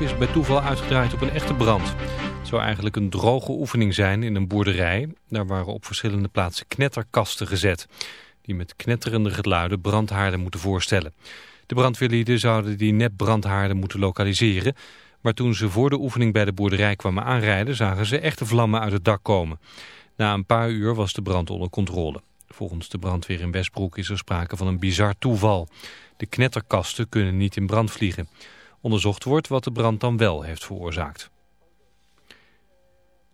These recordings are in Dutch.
Is bij toeval uitgedraaid op een echte brand. Het zou eigenlijk een droge oefening zijn in een boerderij. Daar waren op verschillende plaatsen knetterkasten gezet. Die met knetterende geluiden brandhaarden moeten voorstellen. De brandweerlieden zouden die nepbrandhaarden moeten lokaliseren. Maar toen ze voor de oefening bij de boerderij kwamen aanrijden... zagen ze echte vlammen uit het dak komen. Na een paar uur was de brand onder controle. Volgens de brandweer in Westbroek is er sprake van een bizar toeval. De knetterkasten kunnen niet in brand vliegen. Onderzocht wordt wat de brand dan wel heeft veroorzaakt.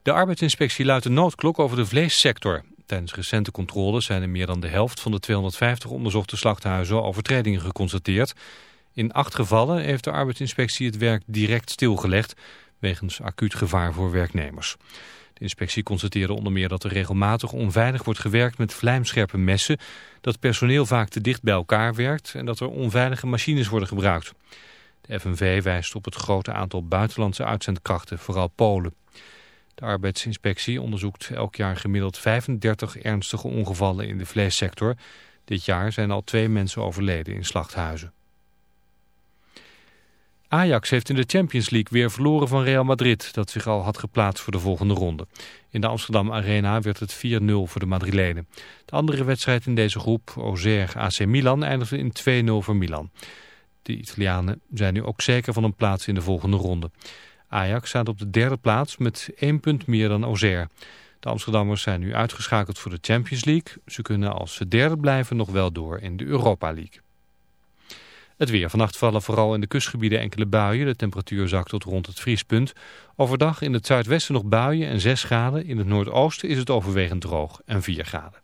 De arbeidsinspectie luidt een noodklok over de vleessector. Tijdens recente controles zijn in meer dan de helft van de 250 onderzochte slachthuizen overtredingen geconstateerd. In acht gevallen heeft de arbeidsinspectie het werk direct stilgelegd, wegens acuut gevaar voor werknemers. De inspectie constateerde onder meer dat er regelmatig onveilig wordt gewerkt met vlijmscherpe messen, dat personeel vaak te dicht bij elkaar werkt en dat er onveilige machines worden gebruikt. De FNV wijst op het grote aantal buitenlandse uitzendkrachten, vooral Polen. De arbeidsinspectie onderzoekt elk jaar gemiddeld 35 ernstige ongevallen in de vleessector. Dit jaar zijn al twee mensen overleden in slachthuizen. Ajax heeft in de Champions League weer verloren van Real Madrid, dat zich al had geplaatst voor de volgende ronde. In de Amsterdam Arena werd het 4-0 voor de Madrilenen. De andere wedstrijd in deze groep, Auxerre AC Milan, eindigde in 2-0 voor Milan. De Italianen zijn nu ook zeker van een plaats in de volgende ronde. Ajax staat op de derde plaats met één punt meer dan Auxerre. De Amsterdammers zijn nu uitgeschakeld voor de Champions League. Ze kunnen als ze derde blijven nog wel door in de Europa League. Het weer. Vannacht vallen vooral in de kustgebieden enkele buien. De temperatuur zakt tot rond het vriespunt. Overdag in het zuidwesten nog buien en 6 graden. In het noordoosten is het overwegend droog en 4 graden.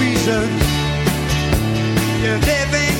reason. You're living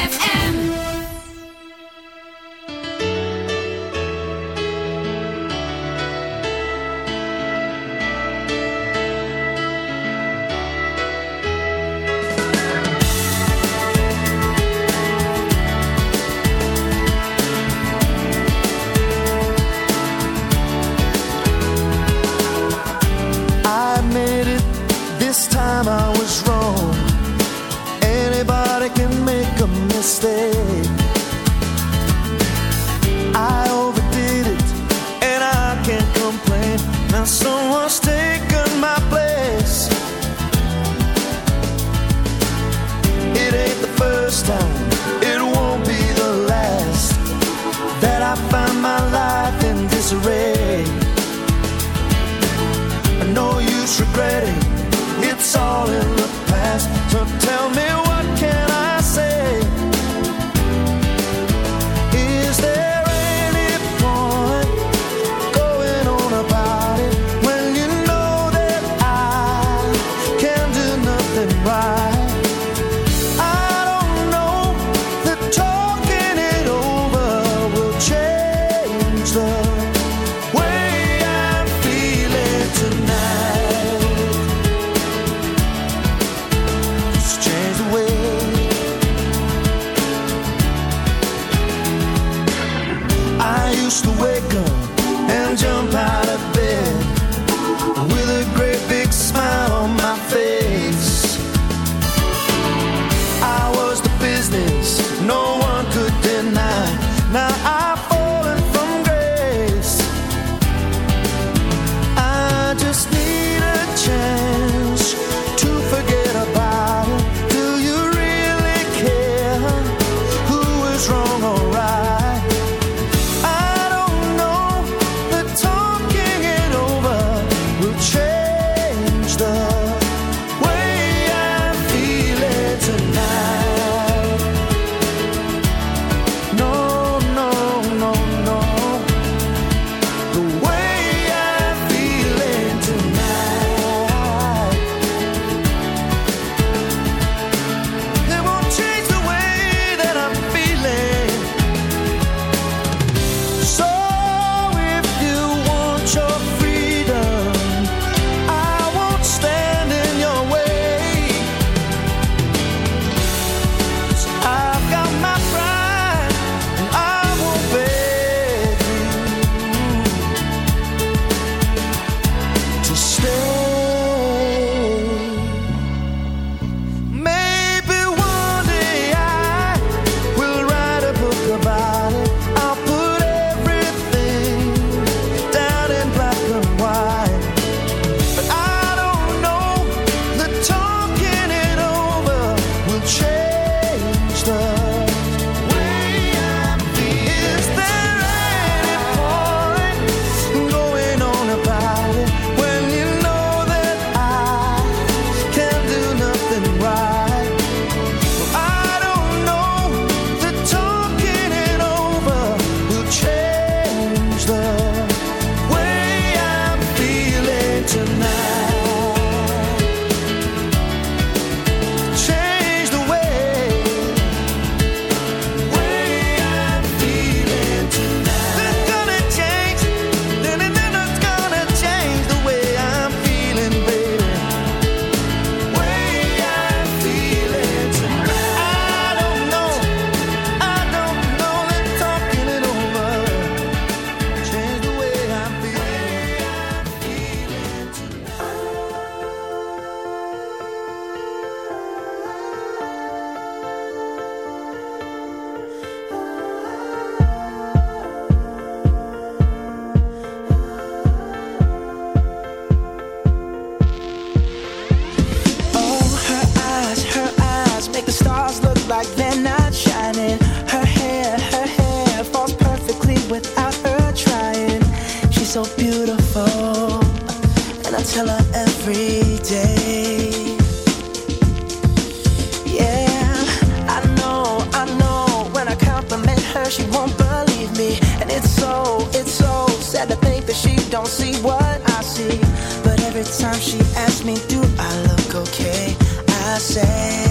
say.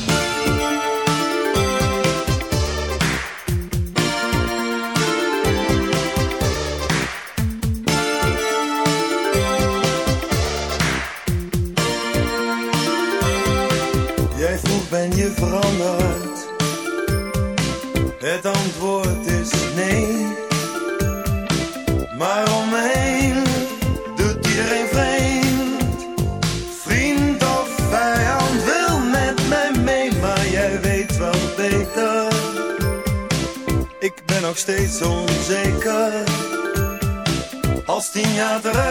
Als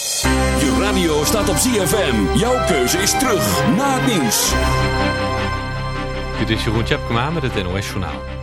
Je radio staat op ZFM. Jouw keuze is terug na het nieuws. Dit is Jeroen Tjepkema met het NOS Journaal.